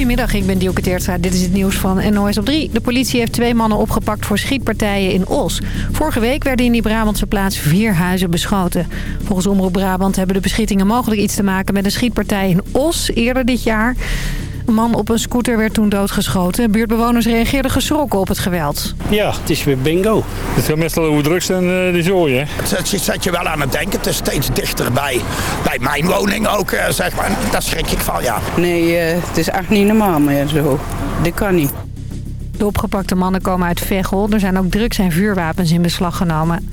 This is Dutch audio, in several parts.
Goedemiddag, ik ben Dielke Teertstra. Dit is het nieuws van NOS op 3. De politie heeft twee mannen opgepakt voor schietpartijen in Os. Vorige week werden in die Brabantse plaats vier huizen beschoten. Volgens Omroep Brabant hebben de beschietingen mogelijk iets te maken met een schietpartij in Os eerder dit jaar. Man op een scooter werd toen doodgeschoten. Buurtbewoners reageerden geschrokken op het geweld. Ja, het is weer bingo. Het gaat meestal over drugs en eh, die zooi, hè? Dat zet je wel aan het denken. Het is steeds dichter bij, bij mijn woning ook, eh, zeg maar. Daar schrik ik van, ja. Nee, eh, het is echt niet normaal meer zo. Dit kan niet. De opgepakte mannen komen uit Veghel. Er zijn ook drugs en vuurwapens in beslag genomen.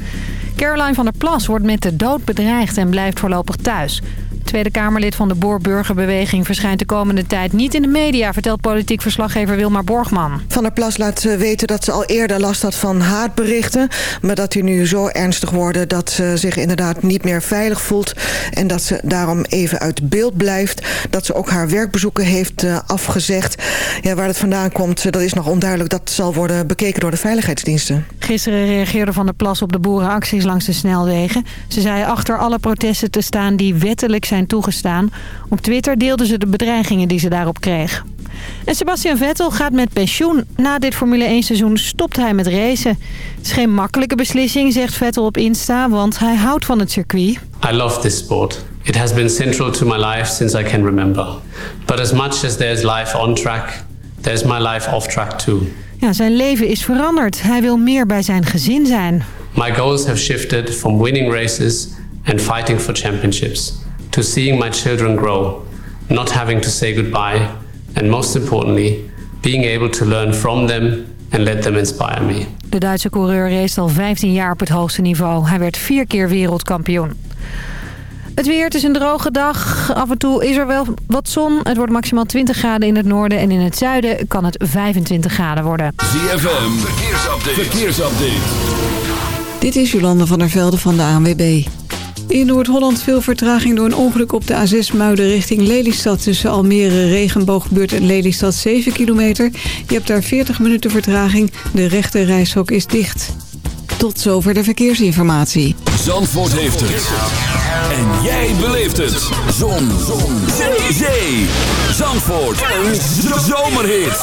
Caroline van der Plas wordt met de dood bedreigd en blijft voorlopig thuis. Tweede Kamerlid van de Boer-Burgerbeweging verschijnt de komende tijd niet in de media, vertelt politiek verslaggever Wilma Borgman. Van der Plas laat eh, weten dat ze al eerder last had van haatberichten, maar dat die nu zo ernstig worden dat ze zich inderdaad niet meer veilig voelt en dat ze daarom even uit beeld blijft. Dat ze ook haar werkbezoeken heeft eh, afgezegd. Ja, waar het vandaan komt, eh, dat is nog onduidelijk. Dat zal worden bekeken door de veiligheidsdiensten. Gisteren reageerde Van der Plas op de boerenacties langs de snelwegen. Ze zei achter alle protesten te staan die wettelijk zijn toegestaan. Op Twitter deelden ze de bedreigingen die ze daarop kreeg. En Sebastian Vettel gaat met pensioen. Na dit Formule 1 seizoen stopt hij met racen. Het is geen makkelijke beslissing, zegt Vettel op Insta, want hij houdt van het circuit. I love this sport. It has been central to my life since I can remember. But as much as there's life on track, there's my life off track too. Ja, zijn leven is veranderd. Hij wil meer bij zijn gezin zijn. My goals have shifted from winning races and fighting for championships to seeing my children grow, not having to say goodbye, and most importantly, being able to learn from them and let them inspire me. De Duitse coureur race al 15 jaar op het hoogste niveau. Hij werd vier keer wereldkampioen. Het weer, het is een droge dag. Af en toe is er wel wat zon. Het wordt maximaal 20 graden in het noorden en in het zuiden kan het 25 graden worden. ZFM, verkeersupdate. verkeersupdate. Dit is Jolande van der Velde van de ANWB. In Noord-Holland veel vertraging door een ongeluk op de A6 Muiden richting Lelystad... tussen Almere, Regenboogbuurt en Lelystad 7 kilometer. Je hebt daar 40 minuten vertraging. De rechte reishok is dicht. Tot zover de verkeersinformatie. Zandvoort heeft het. En jij beleeft het. Zon. Zon. Zee. Zee. Zandvoort. Een zomerhit.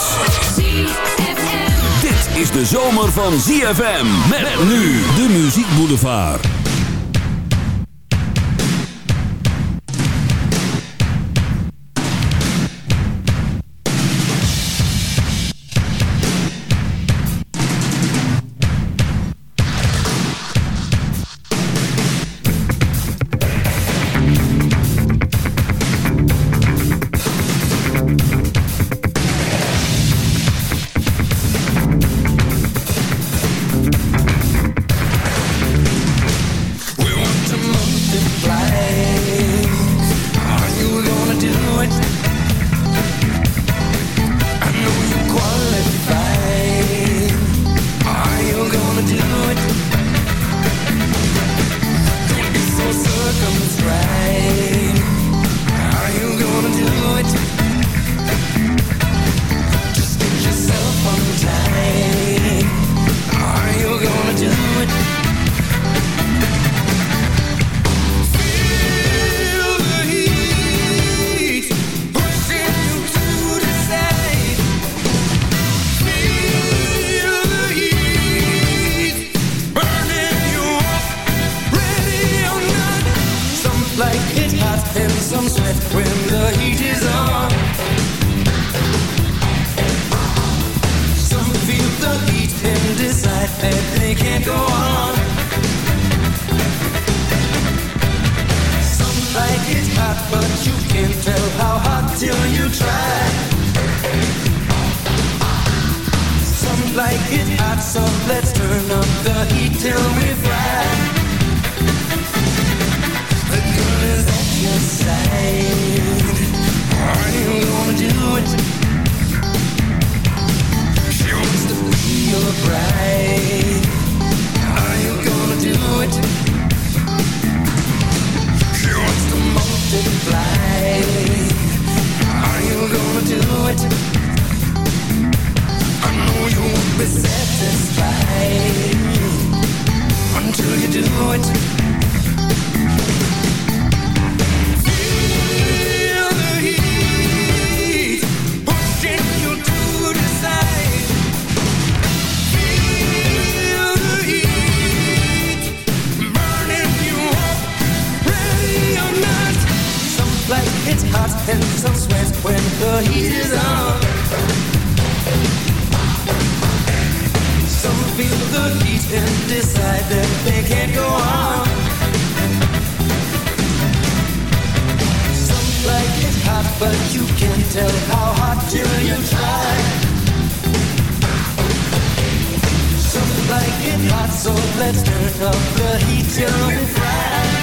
Dit is de zomer van ZFM. Met nu de Muziek Boulevard. Turn of the heat till we fry.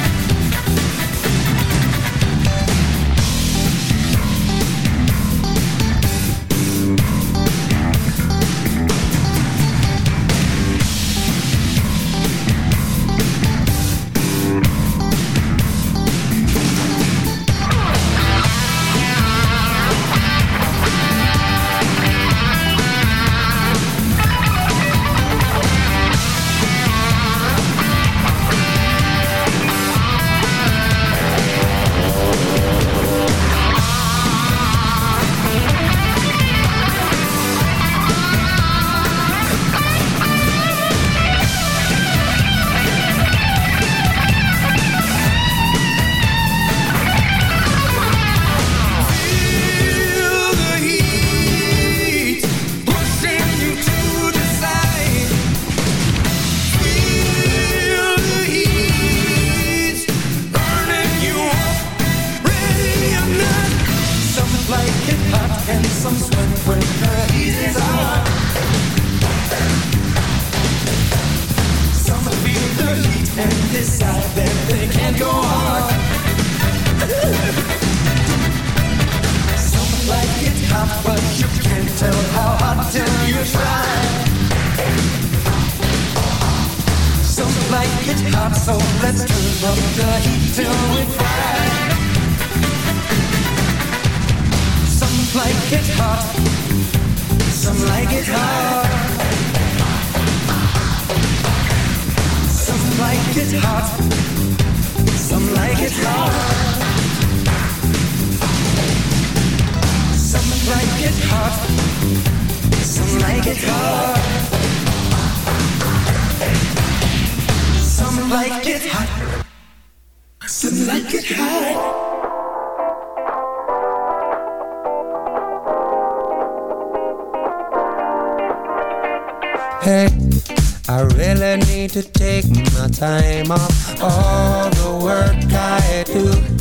like it hot. Some like it hot. Some like it hot. Some like it hot. Hey, I really need to take my time off all the work I do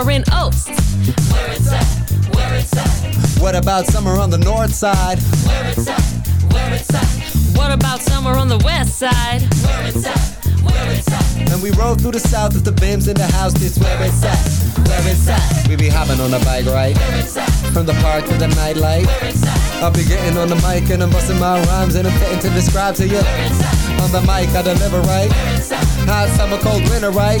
summer in Where it's at, where it's at. What about summer on the north side? Where it's at, where it's at. What about summer on the west side? Where it's at, where it's at. And we rode through the south with the bims in the house, it's where it's at, where it's at. We be hopping on a bike ride, from the park to the nightlight. I'll be getting on the mic and I'm busting my rhymes and I'm fitting to describe to you. On the mic, I deliver right. Hot summer, cold winter, right?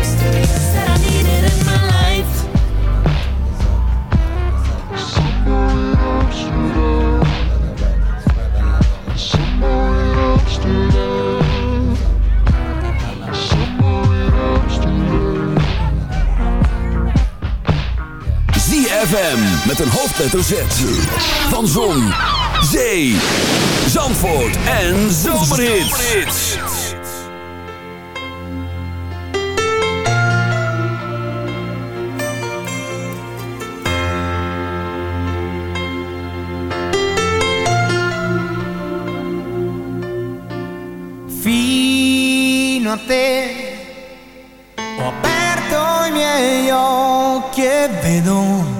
ZFM met een hoofdletter Z. Van Zon, Zee, Zandvoort en Zomerhit. Fino a te ho aperto i miei occhi e vedo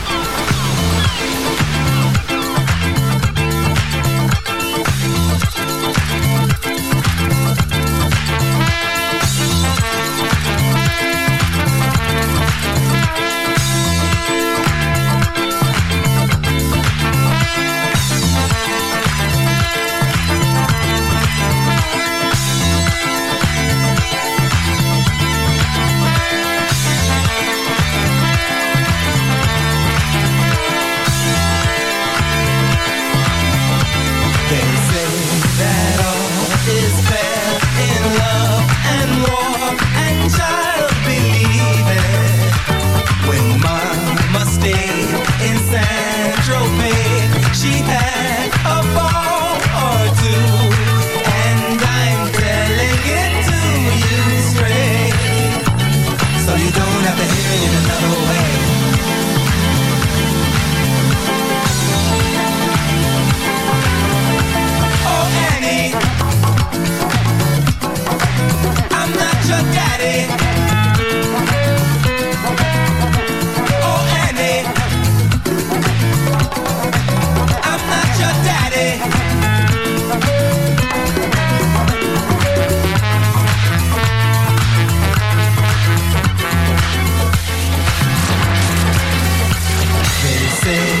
nothing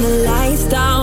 turn the lights down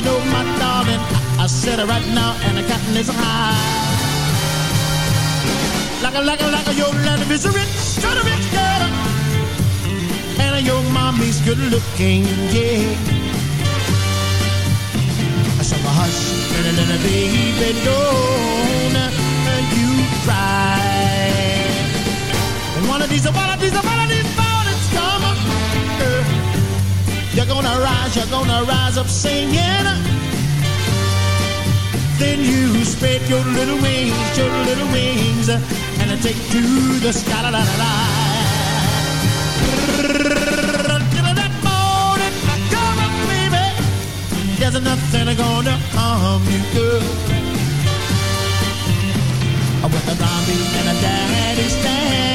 you know, my darling, I, said it right now, and the cotton is high. Like a, like a, like a, your lady is a rich, kind a rich girl. And your mommy's good looking, yeah. So said, hush, little, little baby, don't you cry. one of these, one of these, one of these, gonna rise, you're gonna rise up singing. Then you spread your little wings, your little wings, and take to the sky. La, la, la, la. That morning, come up, baby. There's nothing gonna harm you, girl. With a zombie and a daddy stand.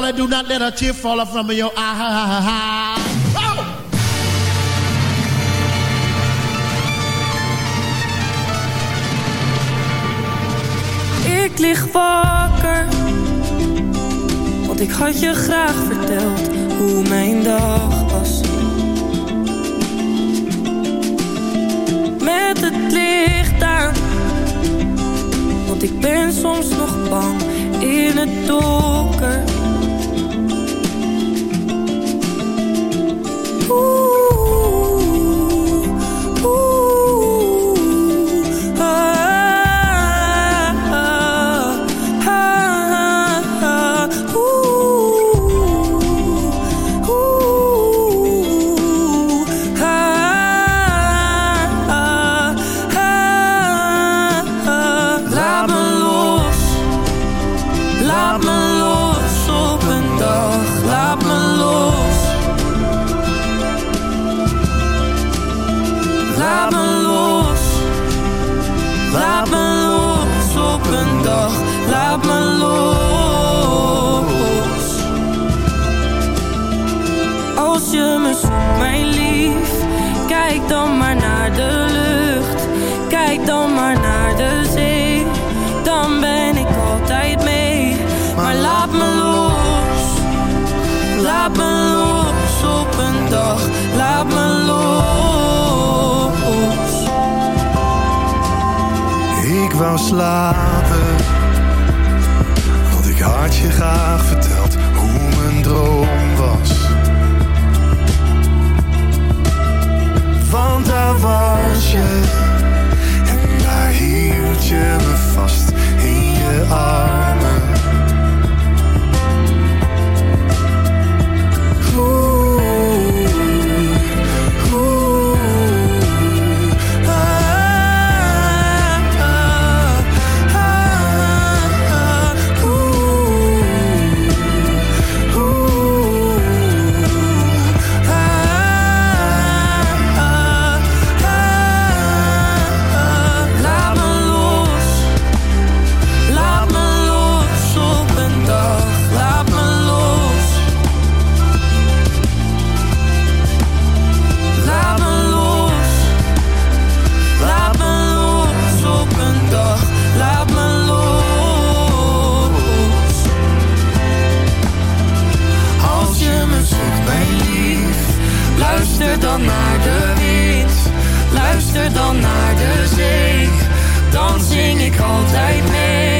darling, do not let a tear fall from your eye. Ik lig wakker, want ik had je graag verteld hoe mijn dag was. Met het licht aan, want ik ben soms nog bang in het donker. Ooh. wou slapen. had ik had je graag verteld hoe mijn droom was. Want daar was je. En daar hield je me vast in je armen. dan naar de zee, dan zing ik altijd mee.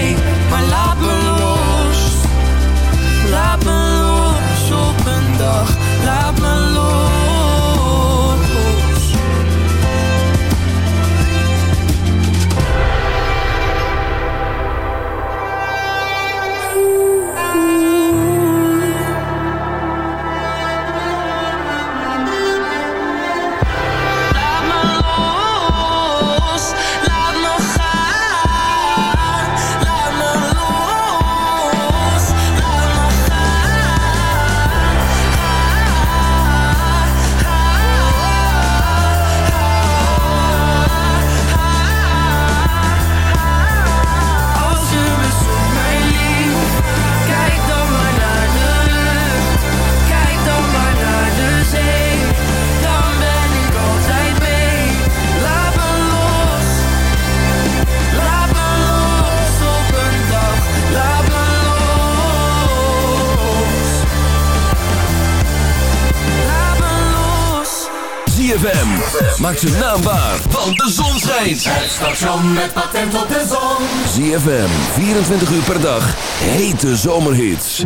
maakt zijn naam waar, want de zon schijnt. Het station met patent op de zon. ZFM, 24 uur per dag, hete zomerhits.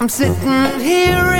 I'm sitting here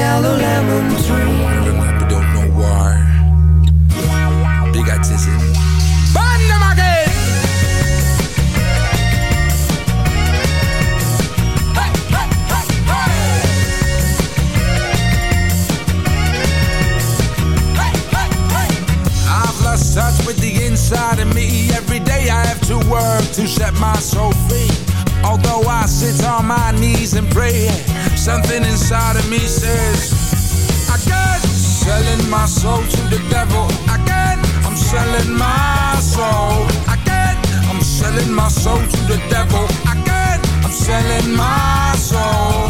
yellow lemon tree Something inside of me says, I got selling my soul to the devil. I can't. I'm selling my soul. I can't. I'm selling my soul to the devil. I can't. I'm selling my soul.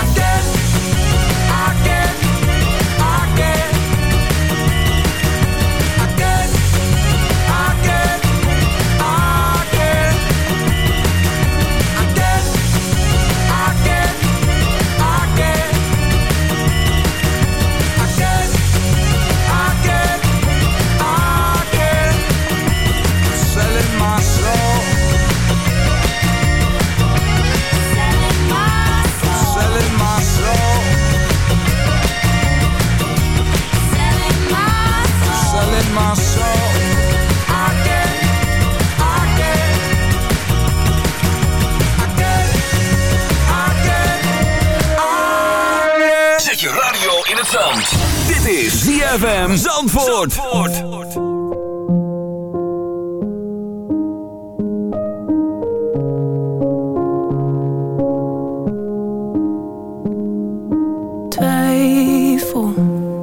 radio in ZFM Zandvoort. Zandvoort. Twijfel.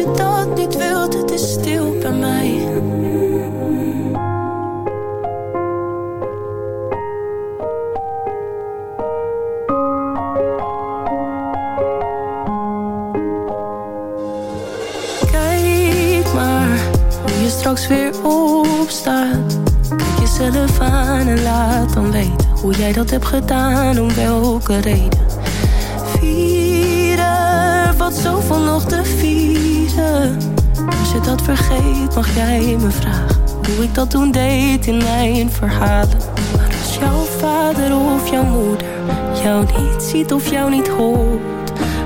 je dat niet wilt, het is stil bij mij. Kijk maar hoe je straks weer opstaat. Kijk jezelf aan en laat dan weten hoe jij dat hebt gedaan, om welke reden had zoveel nog te vieren. Als je dat vergeet, mag jij me vragen hoe ik dat toen deed in mijn verhalen. Maar als jouw vader of jouw moeder jou niet ziet of jou niet hoort.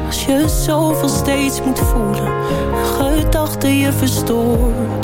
Als je zoveel steeds moet voelen, gedachten je verstoort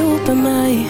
open my